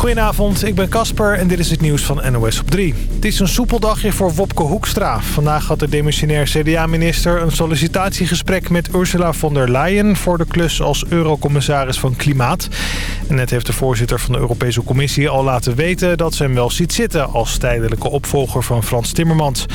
Goedenavond, ik ben Casper en dit is het nieuws van NOS op 3. Het is een soepel dagje voor Wopke Hoekstra. Vandaag had de demissionair CDA-minister een sollicitatiegesprek met Ursula von der Leyen... voor de klus als eurocommissaris van Klimaat. En net heeft de voorzitter van de Europese Commissie al laten weten... dat ze hem wel ziet zitten als tijdelijke opvolger van Frans Timmermans.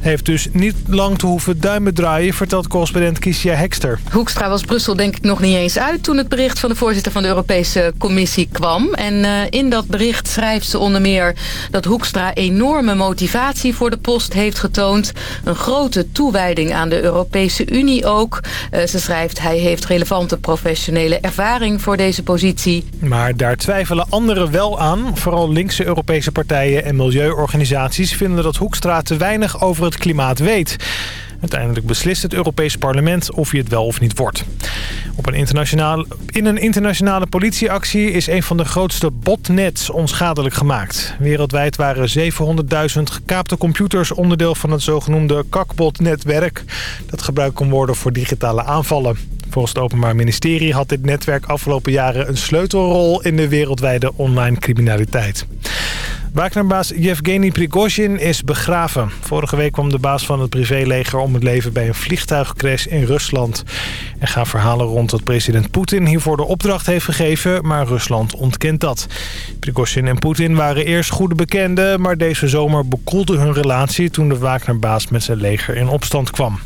Hij heeft dus niet lang te hoeven duimen draaien, vertelt correspondent Kiesja Hekster. Hoekstra was Brussel denk ik nog niet eens uit... toen het bericht van de voorzitter van de Europese Commissie kwam. En uh, in dat bericht schrijft ze onder meer dat Hoekstra enorme motivatie voor de post heeft getoond. Een grote toewijding aan de Europese Unie ook. Uh, ze schrijft hij heeft relevante professionele ervaring voor deze positie. Maar daar twijfelen anderen wel aan. Vooral linkse Europese partijen en milieuorganisaties vinden dat Hoekstra te weinig over het klimaat weet. Uiteindelijk beslist het Europees Parlement of hij het wel of niet wordt. Op een internationale, in een internationale politieactie is een van de grootste botnets onschadelijk gemaakt. Wereldwijd waren 700.000 gekaapte computers onderdeel van het zogenoemde kakbotnetwerk. Dat gebruikt kon worden voor digitale aanvallen. Volgens het Openbaar Ministerie had dit netwerk afgelopen jaren een sleutelrol in de wereldwijde online criminaliteit. Wagnerbaas Yevgeny Prigozhin is begraven. Vorige week kwam de baas van het privéleger om het leven bij een vliegtuigcrash in Rusland. Er gaan verhalen rond dat president Poetin hiervoor de opdracht heeft gegeven, maar Rusland ontkent dat. Prigozhin en Poetin waren eerst goede bekenden, maar deze zomer bekoelde hun relatie toen de Wagnerbaas met zijn leger in opstand kwam.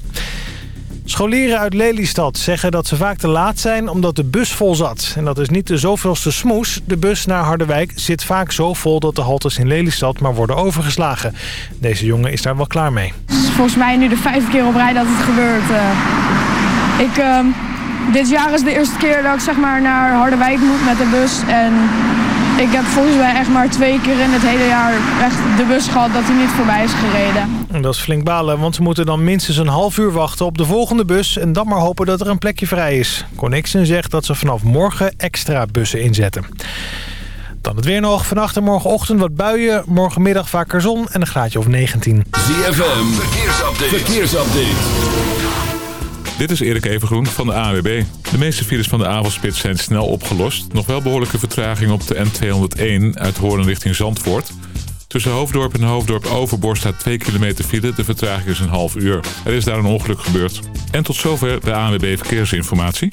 Scholieren uit Lelystad zeggen dat ze vaak te laat zijn omdat de bus vol zat. En dat is niet de zoveelste smoes. De bus naar Harderwijk zit vaak zo vol dat de haltes in Lelystad maar worden overgeslagen. Deze jongen is daar wel klaar mee. Volgens mij nu de vijfde keer op rij dat het gebeurt. ik, uh, dit jaar is de eerste keer dat ik zeg maar, naar Harderwijk moet met de bus. En ik heb volgens mij echt maar twee keer in het hele jaar echt de bus gehad dat hij niet voorbij is gereden. En dat is flink balen, want ze moeten dan minstens een half uur wachten op de volgende bus... en dan maar hopen dat er een plekje vrij is. Connection zegt dat ze vanaf morgen extra bussen inzetten. Dan het weer nog. Vannacht en morgenochtend wat buien. Morgenmiddag vaker zon en een graadje of 19. ZFM, verkeersupdate. verkeersupdate. Dit is Erik Evengroen van de AWB. De meeste files van de avondspits zijn snel opgelost. Nog wel behoorlijke vertraging op de N201 uit Hoorn richting Zandvoort. Tussen Hoofddorp en Hoofddorp Overborst staat 2 kilometer file. De vertraging is een half uur. Er is daar een ongeluk gebeurd. En tot zover de ANWB Verkeersinformatie.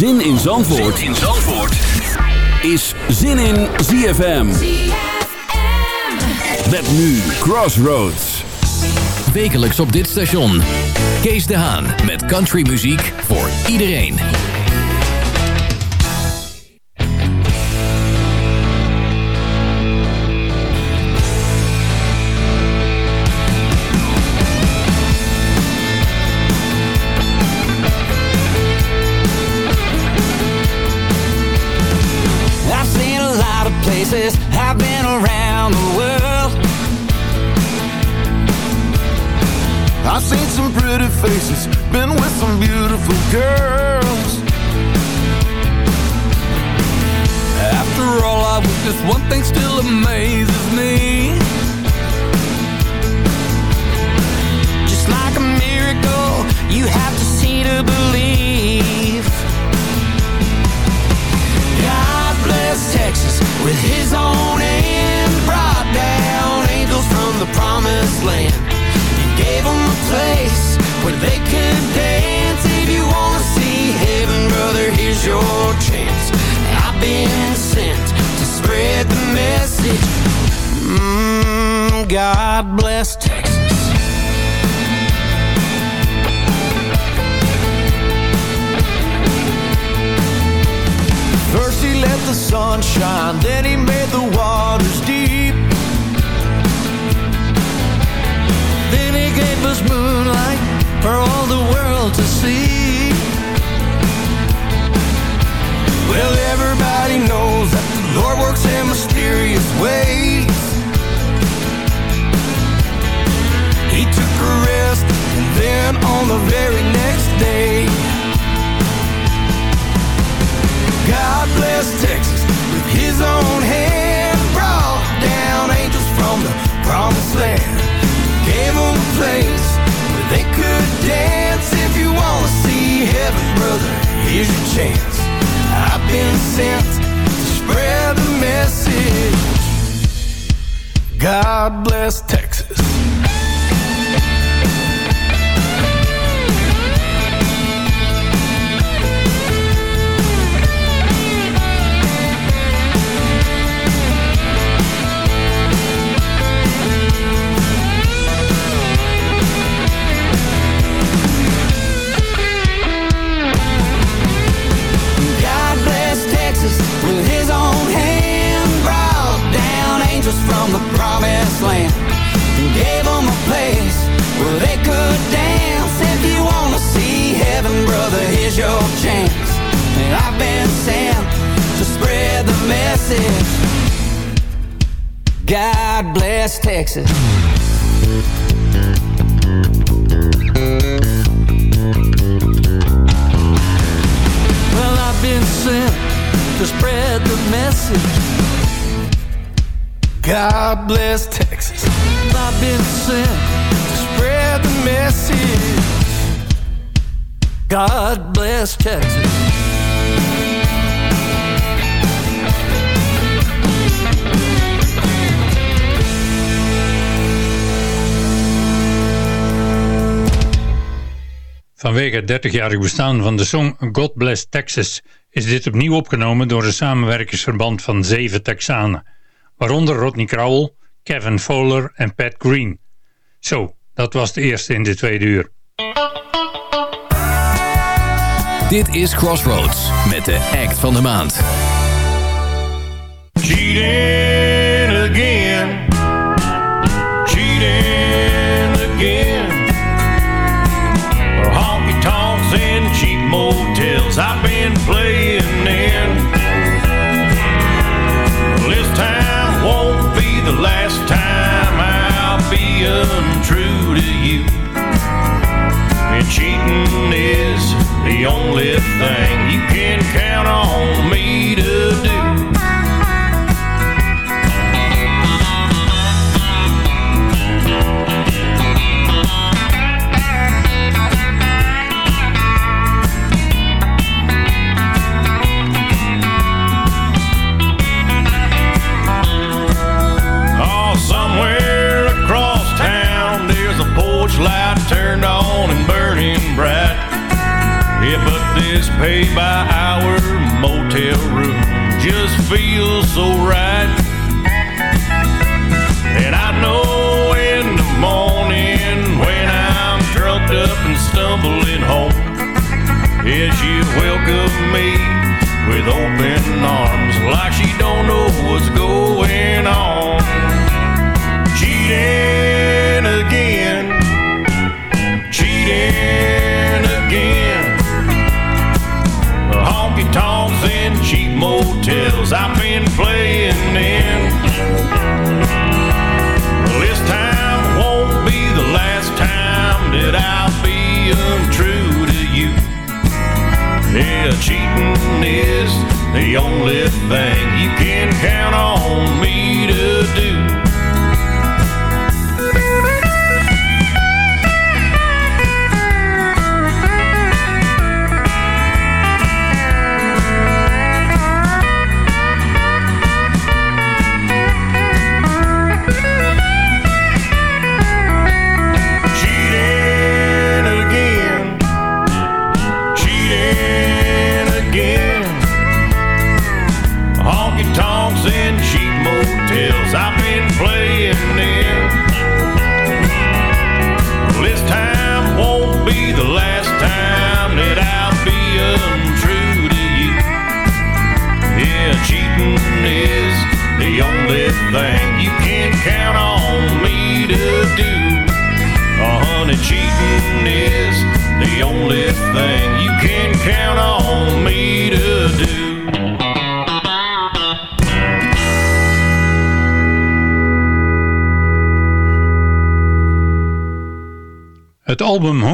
Zin in Zandvoort, zin in Zandvoort. is Zin in ZFM. Met nu Crossroads. Wekelijks op dit station. Kees de Haan met countrymuziek voor iedereen. I've been around the world. I've seen some pretty faces Been with some beautiful girls. After all I witnessed One thing still amazes me. Just like a miracle You have to see to believe Bless Texas with his own hand brought down angels from the promised land. And gave them a place where they could dance. If you want to see heaven brother here's your chance. I've been sent to spread the message. Mm, God bless Texas the sunshine, then he made the waters deep. Then he gave us moonlight for all the world to see. Well, everybody knows that the Lord works in mysterious ways. He took a rest, and then on the very next day. God bless Texas with his own hand. Brought down angels from the promised land. Gave them a place where they could dance. If you want to see heaven, brother, here's your chance. I've been sent to spread the message. God bless Texas. Texas. God bless Texas. Well, I've been sent to spread the message. God bless Texas. I've been sent to spread the message. God bless Texas. Vanwege het 30-jarig bestaan van de song God Bless Texas is dit opnieuw opgenomen door een samenwerkingsverband van zeven Texanen, waaronder Rodney Crowell, Kevin Fowler en Pat Green. Zo, dat was de eerste in de tweede uur. Dit is Crossroads met de act van de maand. Cheating.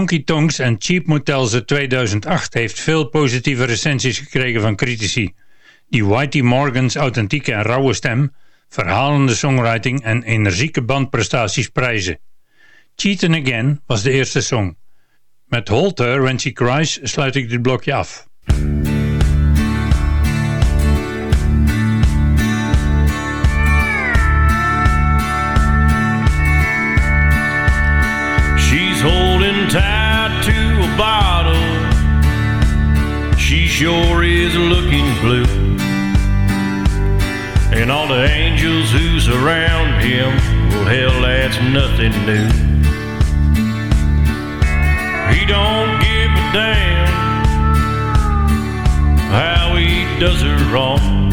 Honky Tonks en Cheap Motels uit 2008 heeft veel positieve recensies gekregen van critici. Die Whitey Morgan's authentieke en rauwe stem, verhalende songwriting en energieke bandprestaties prijzen. Cheatin' Again was de eerste song. Met Holter When She Cries sluit ik dit blokje af. Sure is looking blue. And all the angels who surround him, well, hell, that's nothing new. He don't give a damn how he does her wrong.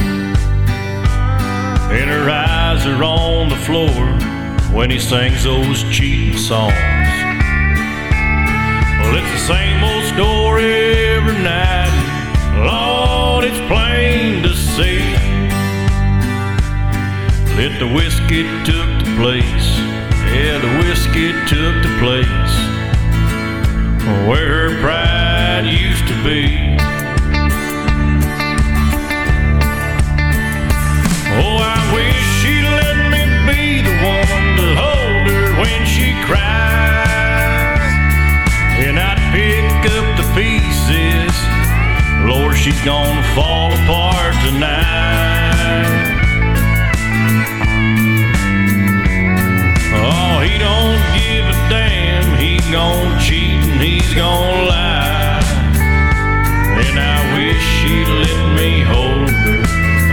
And her eyes are on the floor when he sings those cheating songs. Well, it's the same old story every night. Lord, it's plain to see that the whiskey took the place. Yeah, the whiskey took the place where her pride used to be. Oh, I wish she'd let me be the one to hold her when she cries. She's gonna fall apart tonight. Oh, he don't give a damn. He gon' cheat and he's gon' lie. And I wish she'd let me hold her,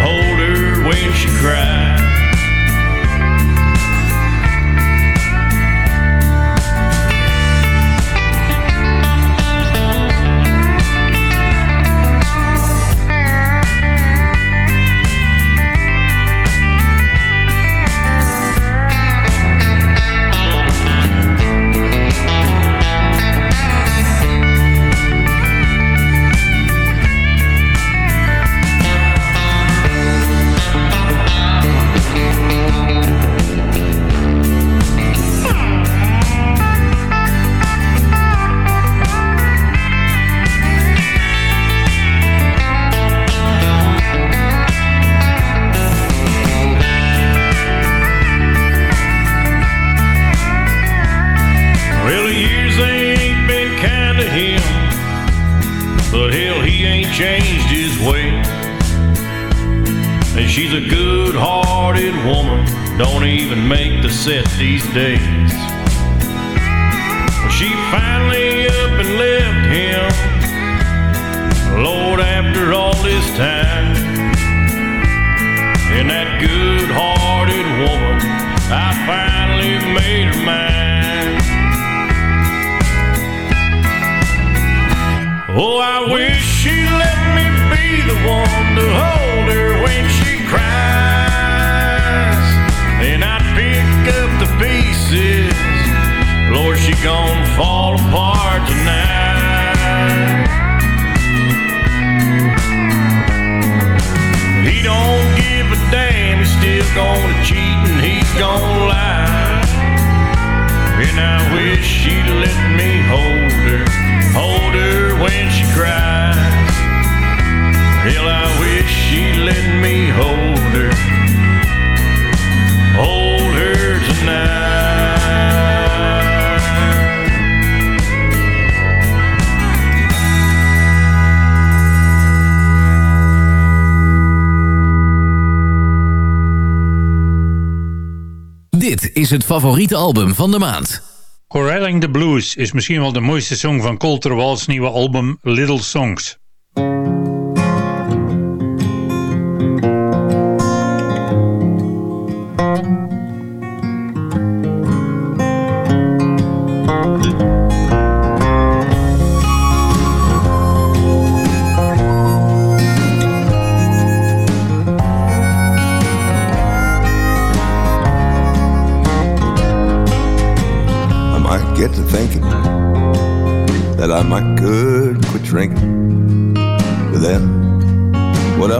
hold her when she cried. Is het favoriete album van de maand. Corralling the Blues is misschien wel de mooiste song van Colter Wall's nieuwe album Little Songs.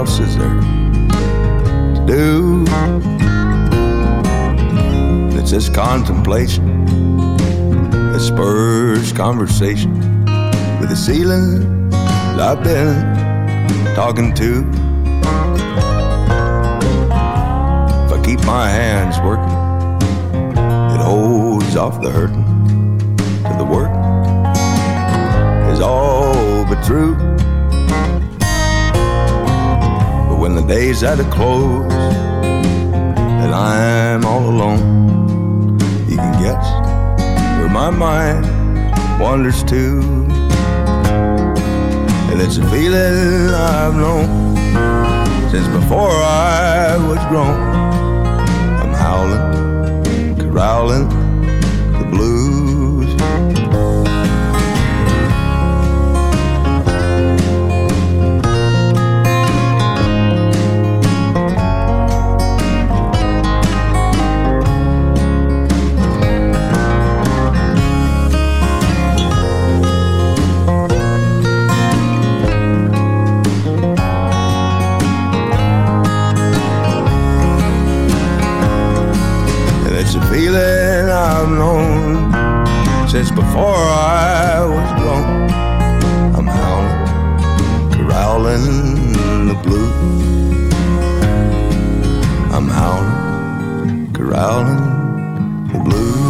Else is there to do? It's this contemplation that spurs conversation with the ceiling I've been talking to. If I keep my hands working, it holds off the hurting till the work is all but true. the day's at a close, and I'm all alone. You can guess where my mind wanders to, and it's a feeling I've known since before I was grown. I'm howling, growling I'm lonely since before I was grown. I'm howling, growling the blues. I'm howling, growling the blues.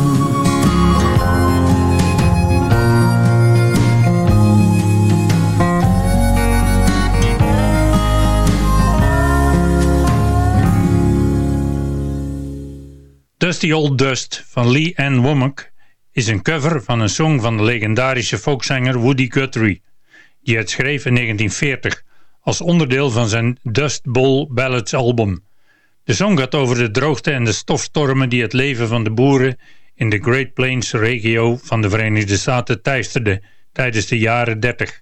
Dusty Old Dust van Lee Ann Womack is een cover van een song van de legendarische folkzanger Woody Guthrie, die het schreef in 1940 als onderdeel van zijn Dust Bowl Ballads album. De song gaat over de droogte en de stofstormen die het leven van de boeren in de Great Plains regio van de Verenigde Staten teisterden tijdens de jaren 30.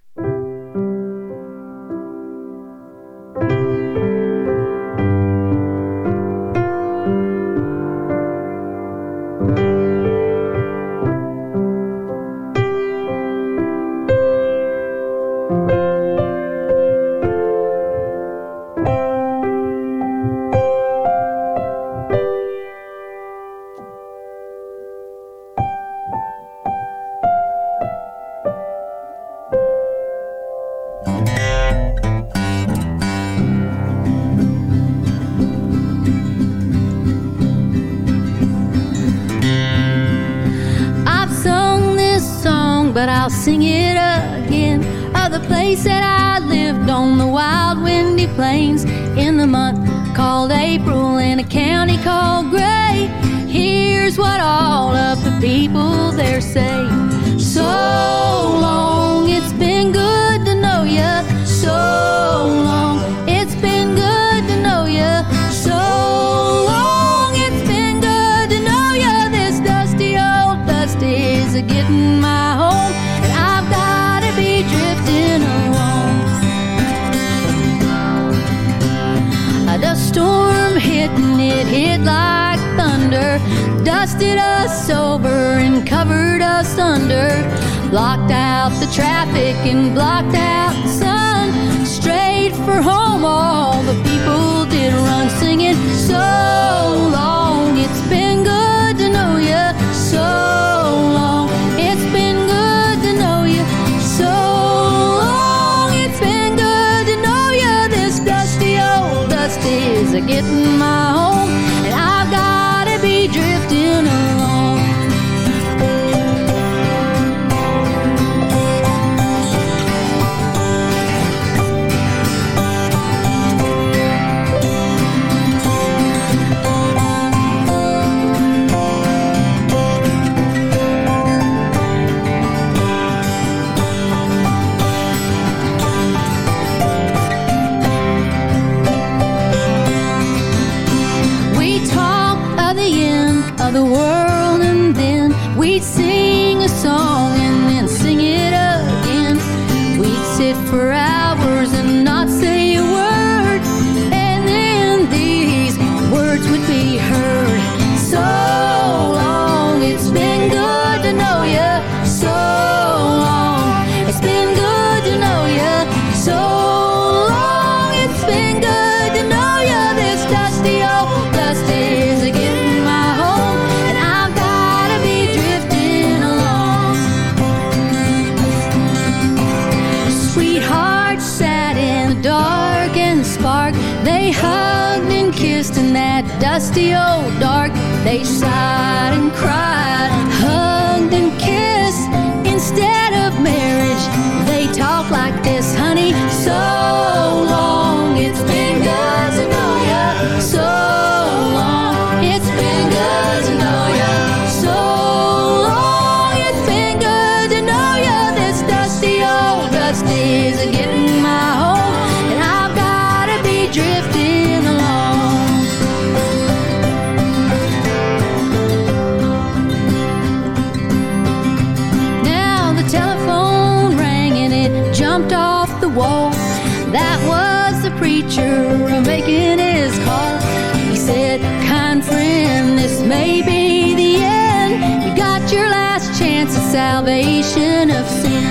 Salvation of sin.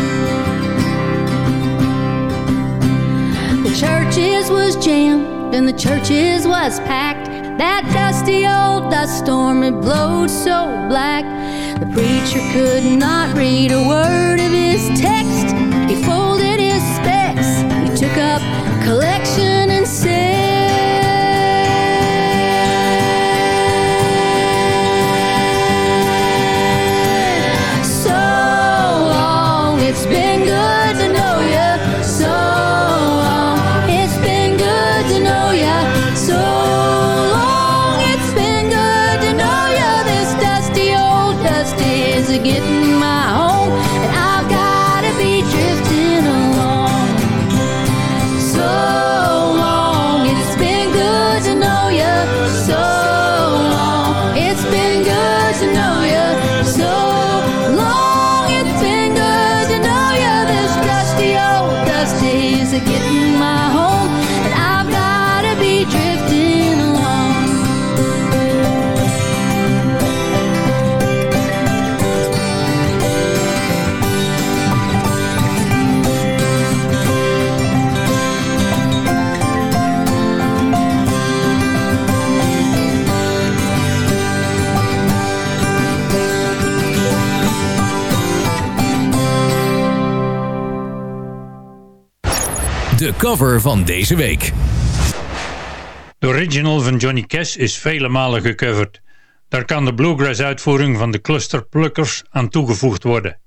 The churches was jammed and the churches was packed. That dusty old dust storm it blowed so black. The preacher could not read a word of his text. He folded his specs. He took up collection and said, cover van deze week. De original van Johnny Cash is vele malen gecoverd. Daar kan de bluegrass uitvoering van de Cluster Pluckers aan toegevoegd worden.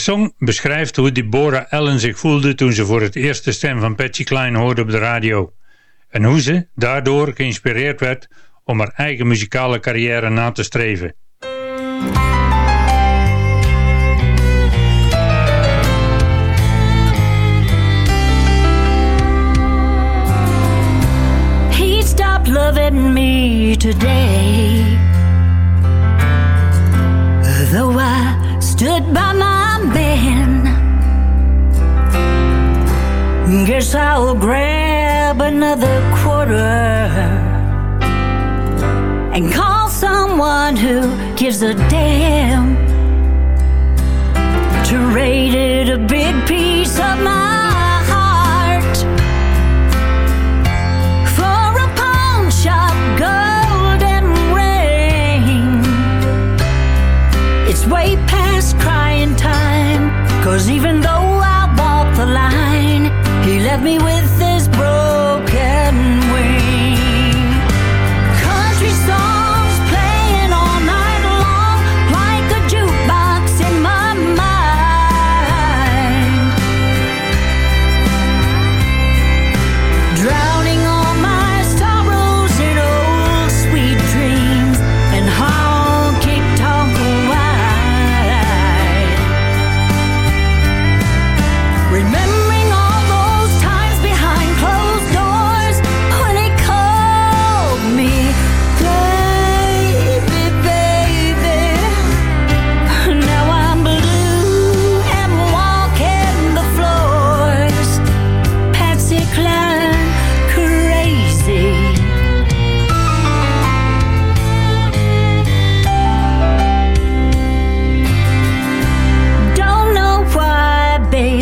Song beschrijft hoe Deborah Allen zich voelde toen ze voor het eerst de stem van Patsy Cline hoorde op de radio. En hoe ze daardoor geïnspireerd werd om haar eigen muzikale carrière na te streven. He stopped me today. Though I stood by my guess I'll grab another quarter and call someone who gives a damn. Traded a big piece of my heart for a pawn shop golden ring. It's way past crying time, cause even though left me with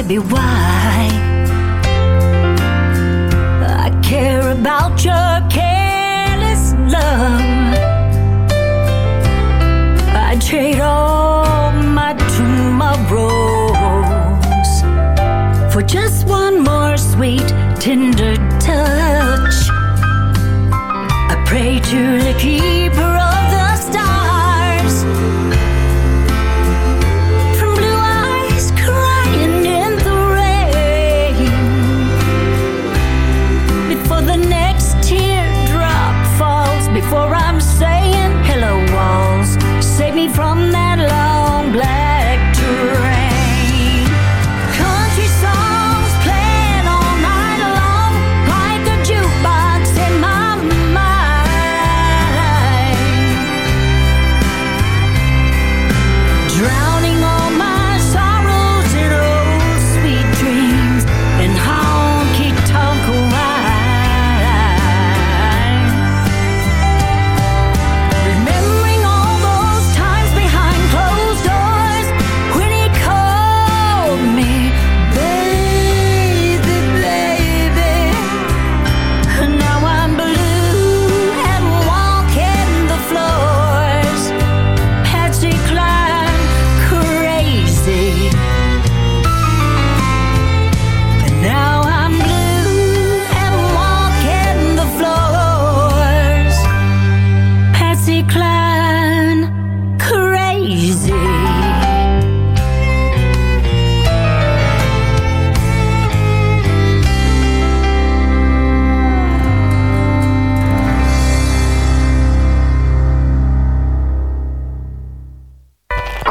baby, why I care about your careless love. I trade all my tomorrows for just one more sweet, tender touch. I pray to the keeper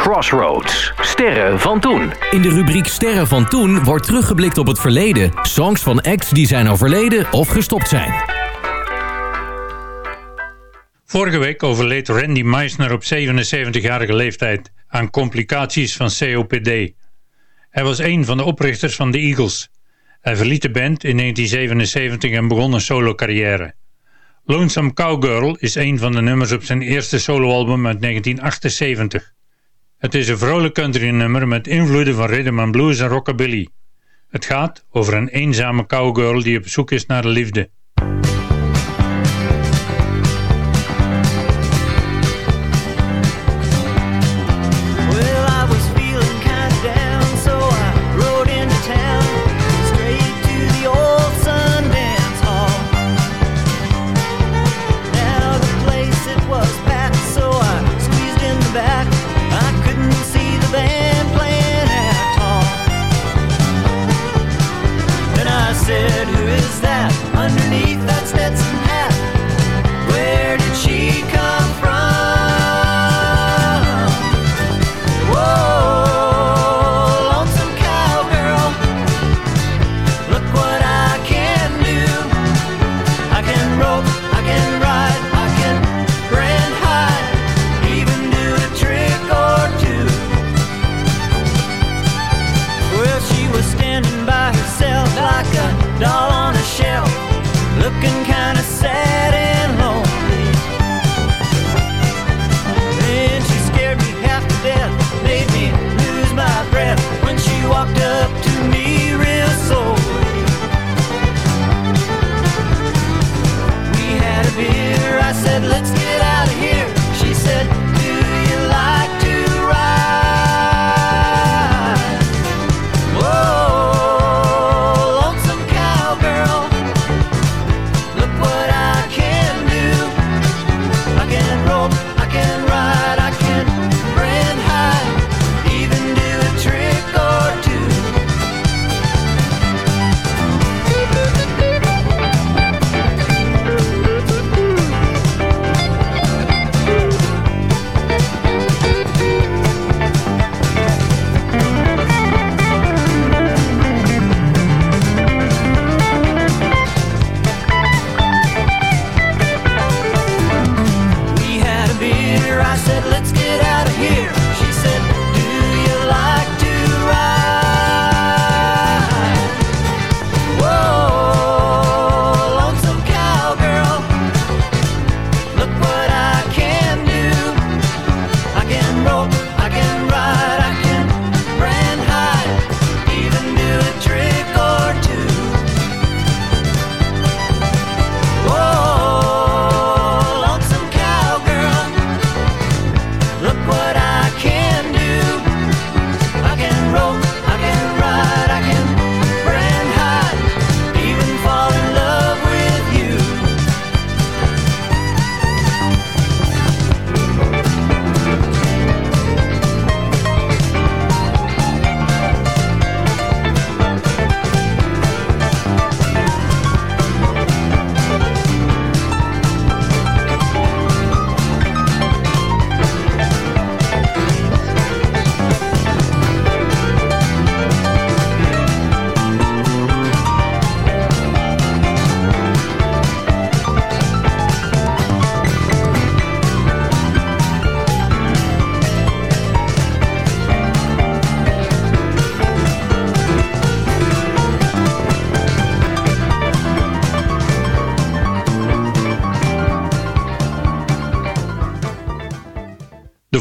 Crossroads. Sterren van toen. In de rubriek Sterren van toen wordt teruggeblikt op het verleden. Songs van acts die zijn overleden of gestopt zijn. Vorige week overleed Randy Meisner op 77-jarige leeftijd aan complicaties van COPD. Hij was een van de oprichters van de Eagles. Hij verliet de band in 1977 en begon een solo-carrière. Lonesome Cowgirl is een van de nummers op zijn eerste soloalbum uit 1978. Het is een vrolijk country nummer met invloeden van rhythm and blues en rockabilly. Het gaat over een eenzame cowgirl die op zoek is naar de liefde.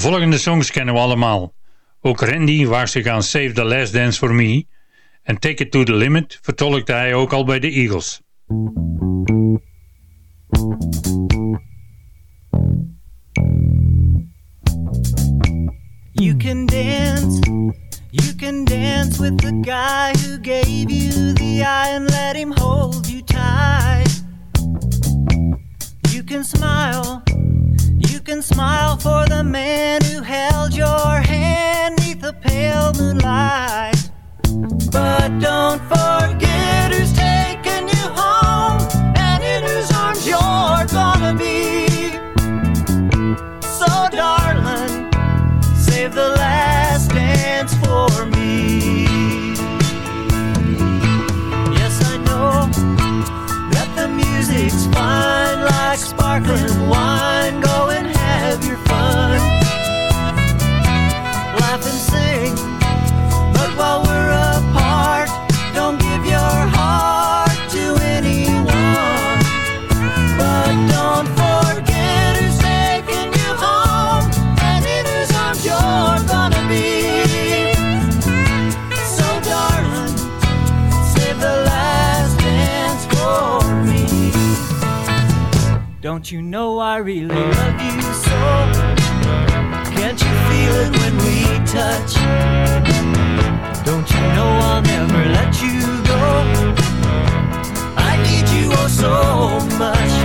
Volgende songs kennen we allemaal. Ook Randy zich aan Save the Last Dance for Me. En Take It to the Limit vertolkte hij ook al bij de Eagles. You can dance, you can dance with the guy who gave you the eye and let him hold you tight. You can smile, can smile for the man who held your hand neath the pale moonlight. But don't forget who's taking you home and in whose arms you're gonna be. So, darling, save the last dance for me. Yes, I know that the music's fine like sparkling wine. Don't you know I really love you so? Can't you feel it when we touch? Don't you know I'll never let you go? I need you oh so much.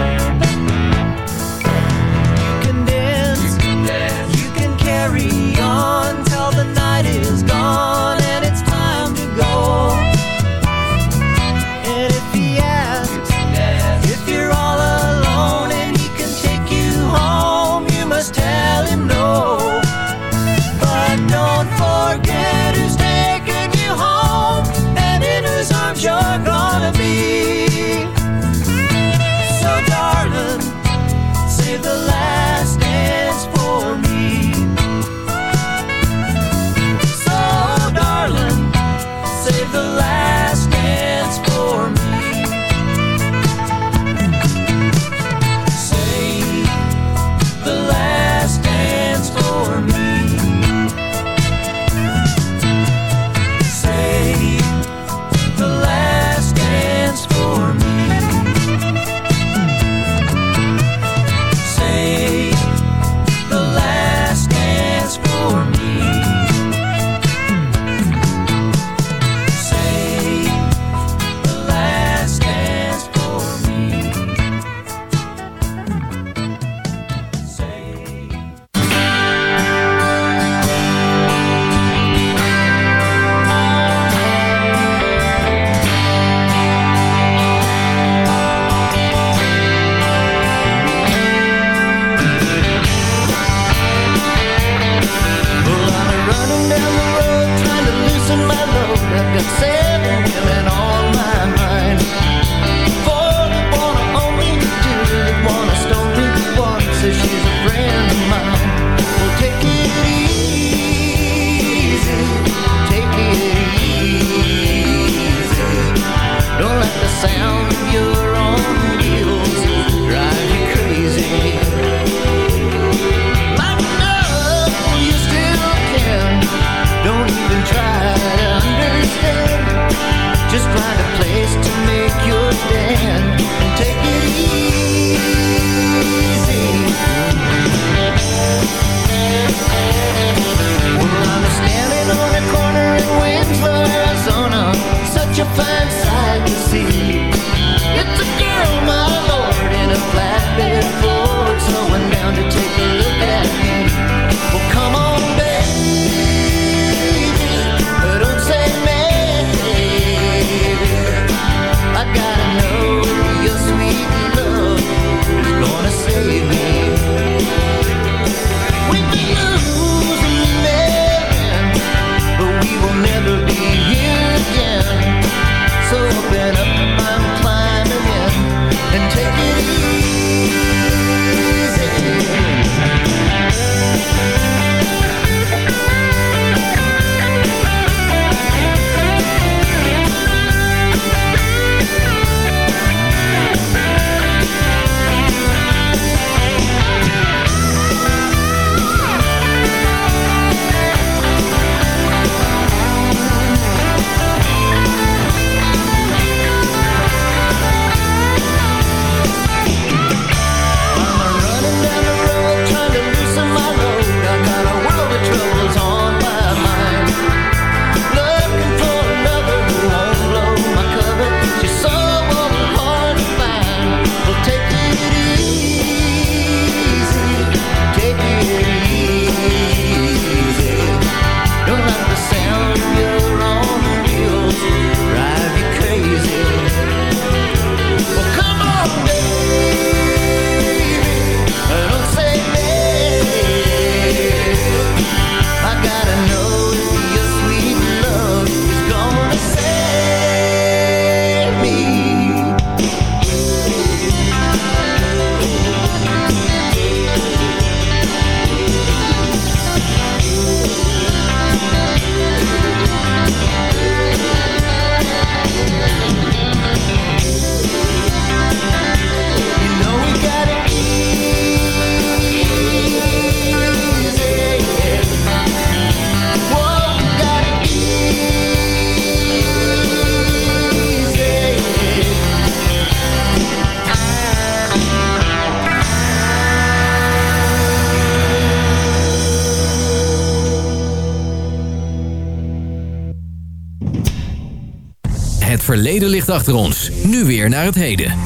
Verleden ligt achter ons. Nu weer naar het heden.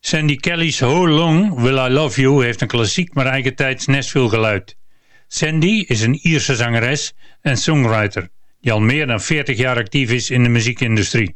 Sandy Kelly's How Long Will I Love You heeft een klassiek maar eigentijds Nashville geluid. Sandy is een Ierse zangeres en songwriter die al meer dan 40 jaar actief is in de muziekindustrie.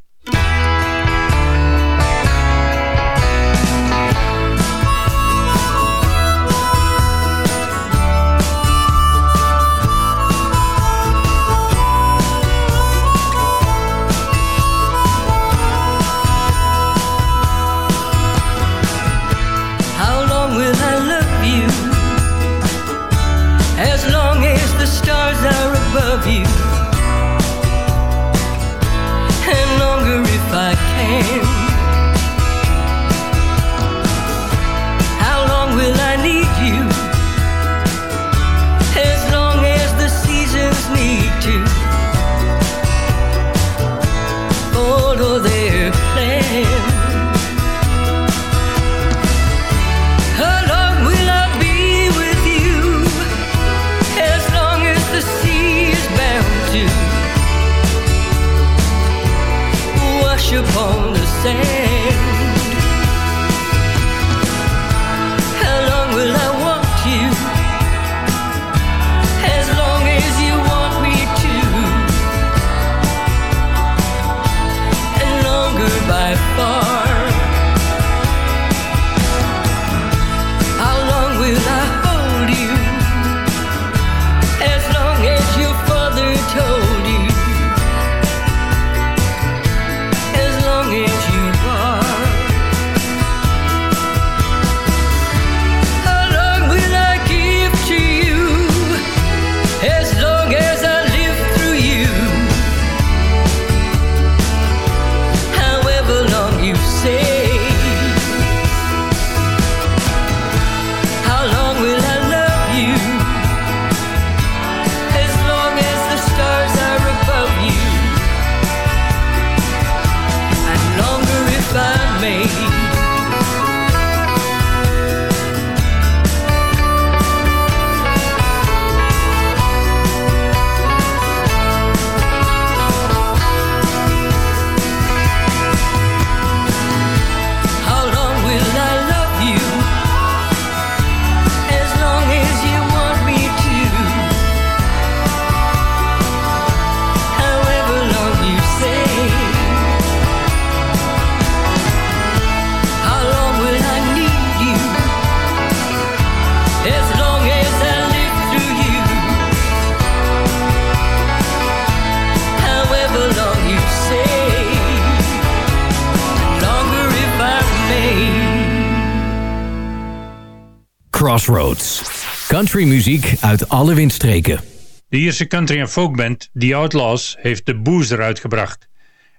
Country muziek uit alle windstreken. De Ierse country- en folkband The Outlaws heeft de Boozer uitgebracht.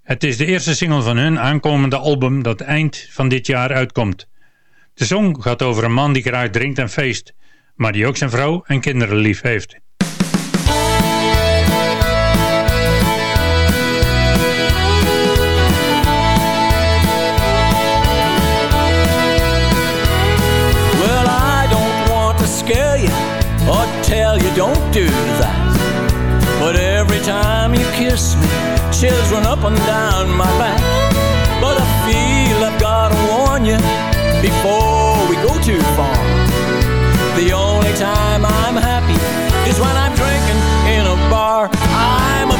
Het is de eerste single van hun aankomende album dat eind van dit jaar uitkomt. De song gaat over een man die graag drinkt en feest, maar die ook zijn vrouw en kinderen lief heeft. Don't do that. But every time you kiss me, chills run up and down my back. But I feel I've got to warn you before we go too far. The only time I'm happy is when I'm drinking in a bar. I'm a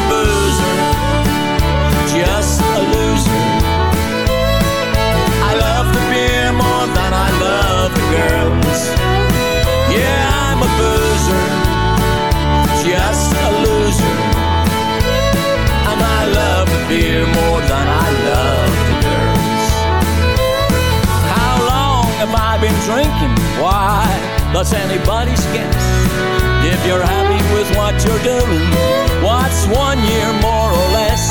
drinking? Why, that's anybody's guess. If you're happy with what you're doing, what's one year more or less?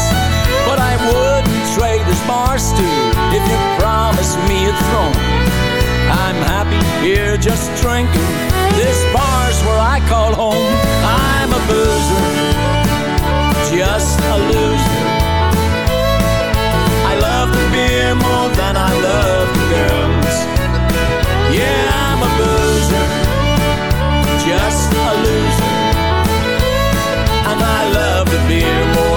But I wouldn't trade this bar stool if you promised me a throne. I'm happy here just drinking. This bar's where I call home. I'm a boozer, just a loser. I love the beer more than I love the girls. Yeah, I'm a boozer, just a loser. And I love the beer more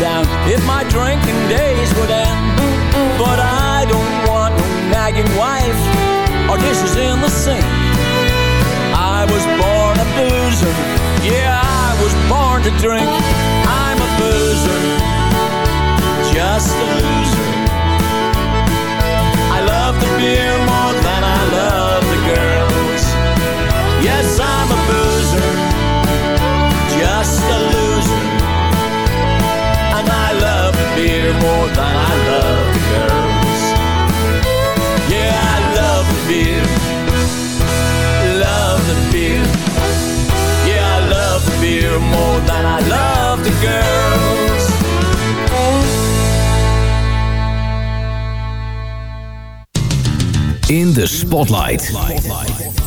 down if my drinking days would end. But I don't want no nagging wife or dishes in the sink. I was born a boozer. Yeah, I was born to drink. I'm a boozer, just a loser. I love the beer more than I love more than I love the girls. Yeah, I love the beer. Love the beer. Yeah, I love the beer more than I love the girls. In the spotlight. spotlight.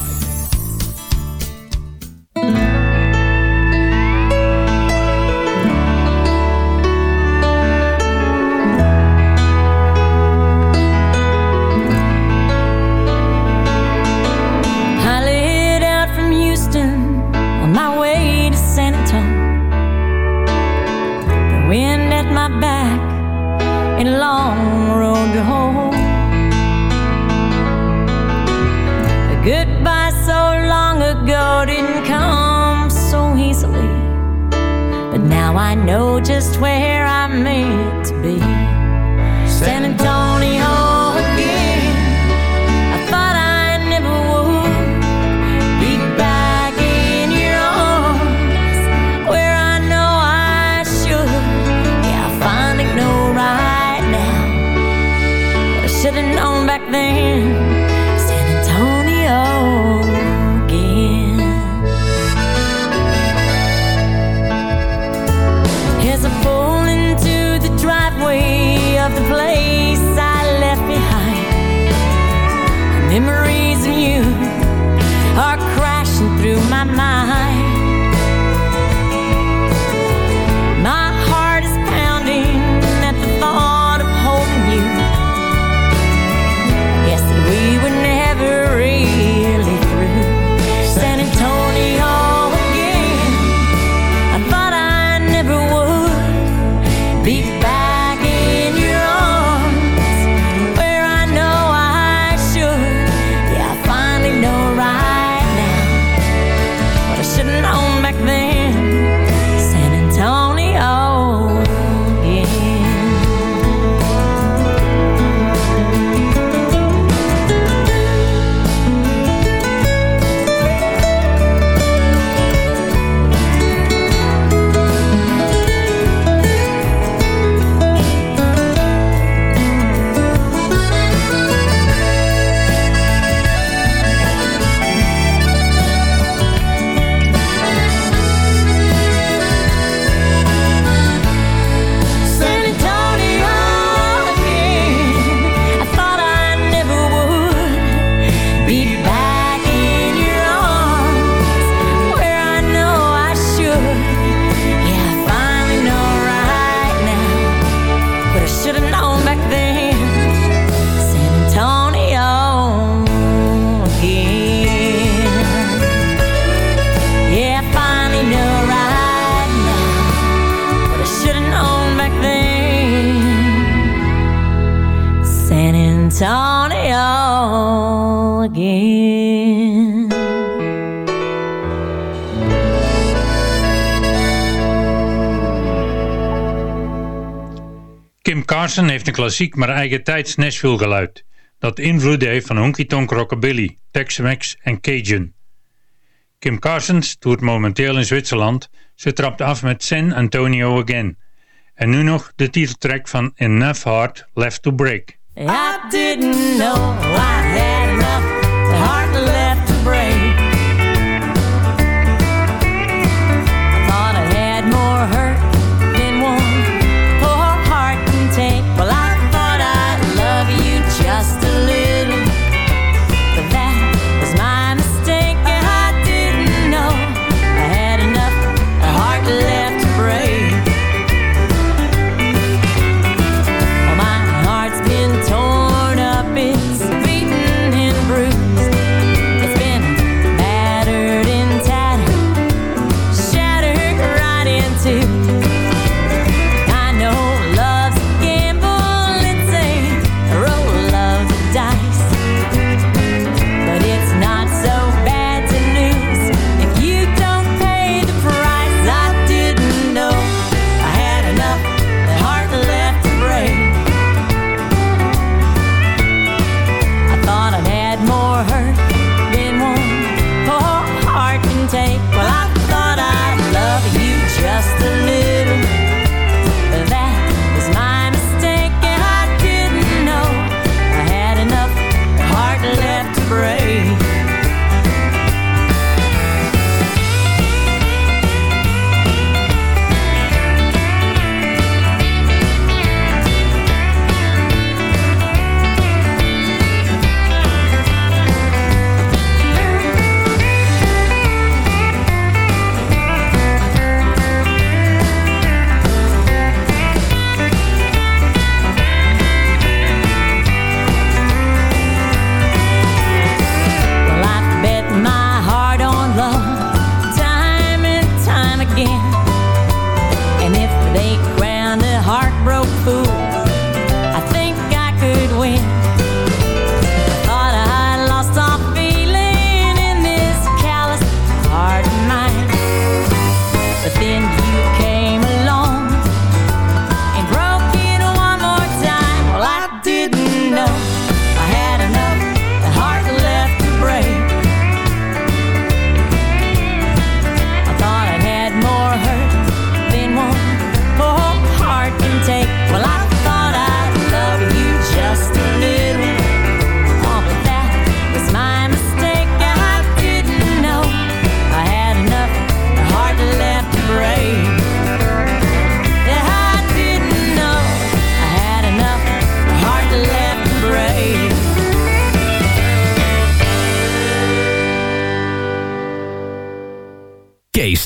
klassiek maar eigen tijds Nashville geluid, dat invloed heeft van honky tonk rockabilly, Tex-Mex en Cajun. Kim Carsons toert momenteel in Zwitserland, ze trapt af met San Antonio Again. En nu nog de titeltrack van Enough Heart Left to Break. I didn't know I had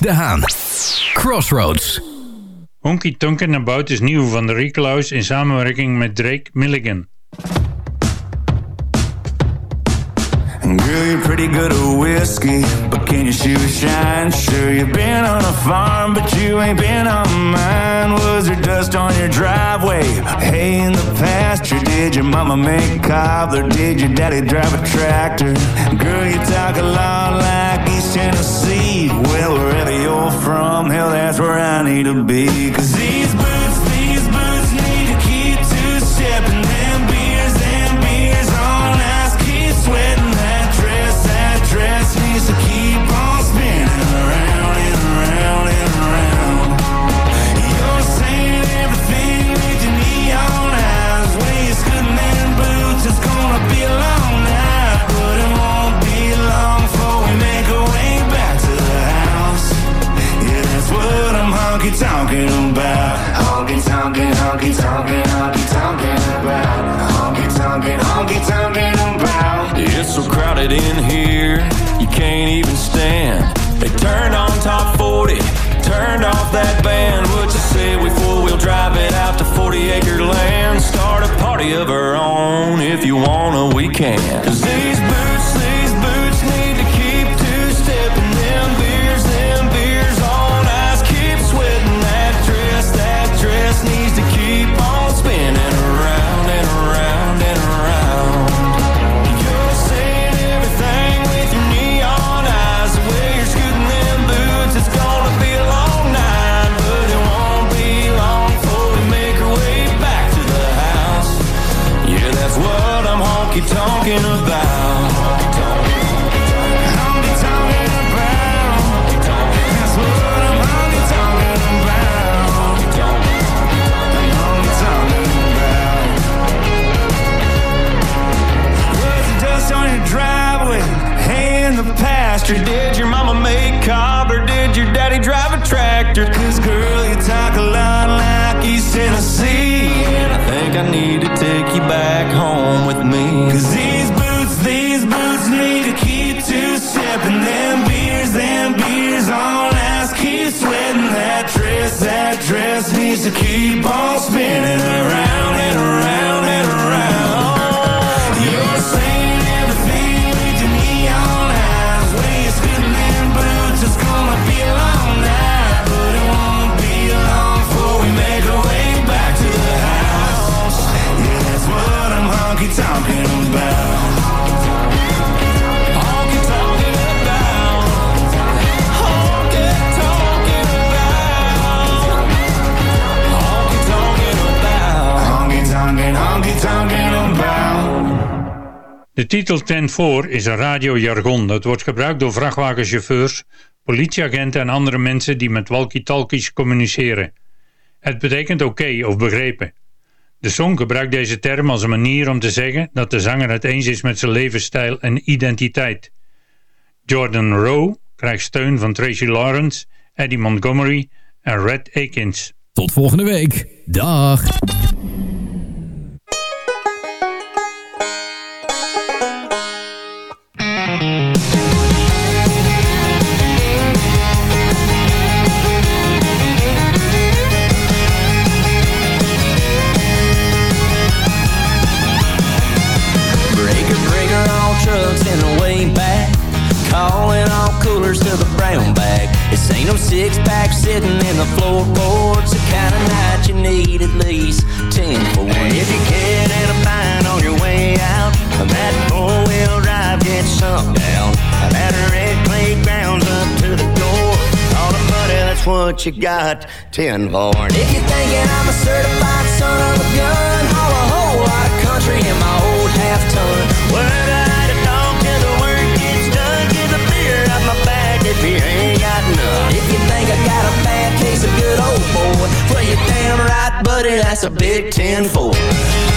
De Haan. Crossroads. Honky Tonkin About is nieuw van de Reklaws in samenwerking met Drake Milligan. Girl, you're pretty good at whiskey, but can your shoes shine? Sure, you've been on a farm, but you ain't been on mine. Was there dust on your driveway? Hay in the pasture? Did your mama make cobbler? Did your daddy drive a tractor? Girl, you talk a lot like East Tennessee. Well, wherever you're from, hell, that's where I need to be. Cause wanna, we can. Dress needs to keep on spinning around and around De titel 10-4 is een radiojargon dat wordt gebruikt door vrachtwagenchauffeurs, politieagenten en andere mensen die met walkie-talkies communiceren. Het betekent oké of begrepen. De song gebruikt deze term als een manier om te zeggen dat de zanger het eens is met zijn levensstijl en identiteit. Jordan Rowe krijgt steun van Tracy Lawrence, Eddie Montgomery en Red Akins. Tot volgende week. Dag. What you got 10 for. And if you're thinking I'm a certified son of a gun, haul a whole lot of country in my old half ton. Word I to dog till the work gets done. Get the beer out my bag if you ain't got none. If you think I got a bad case of good old boy, well, you damn right, buddy, that's a big 10 4.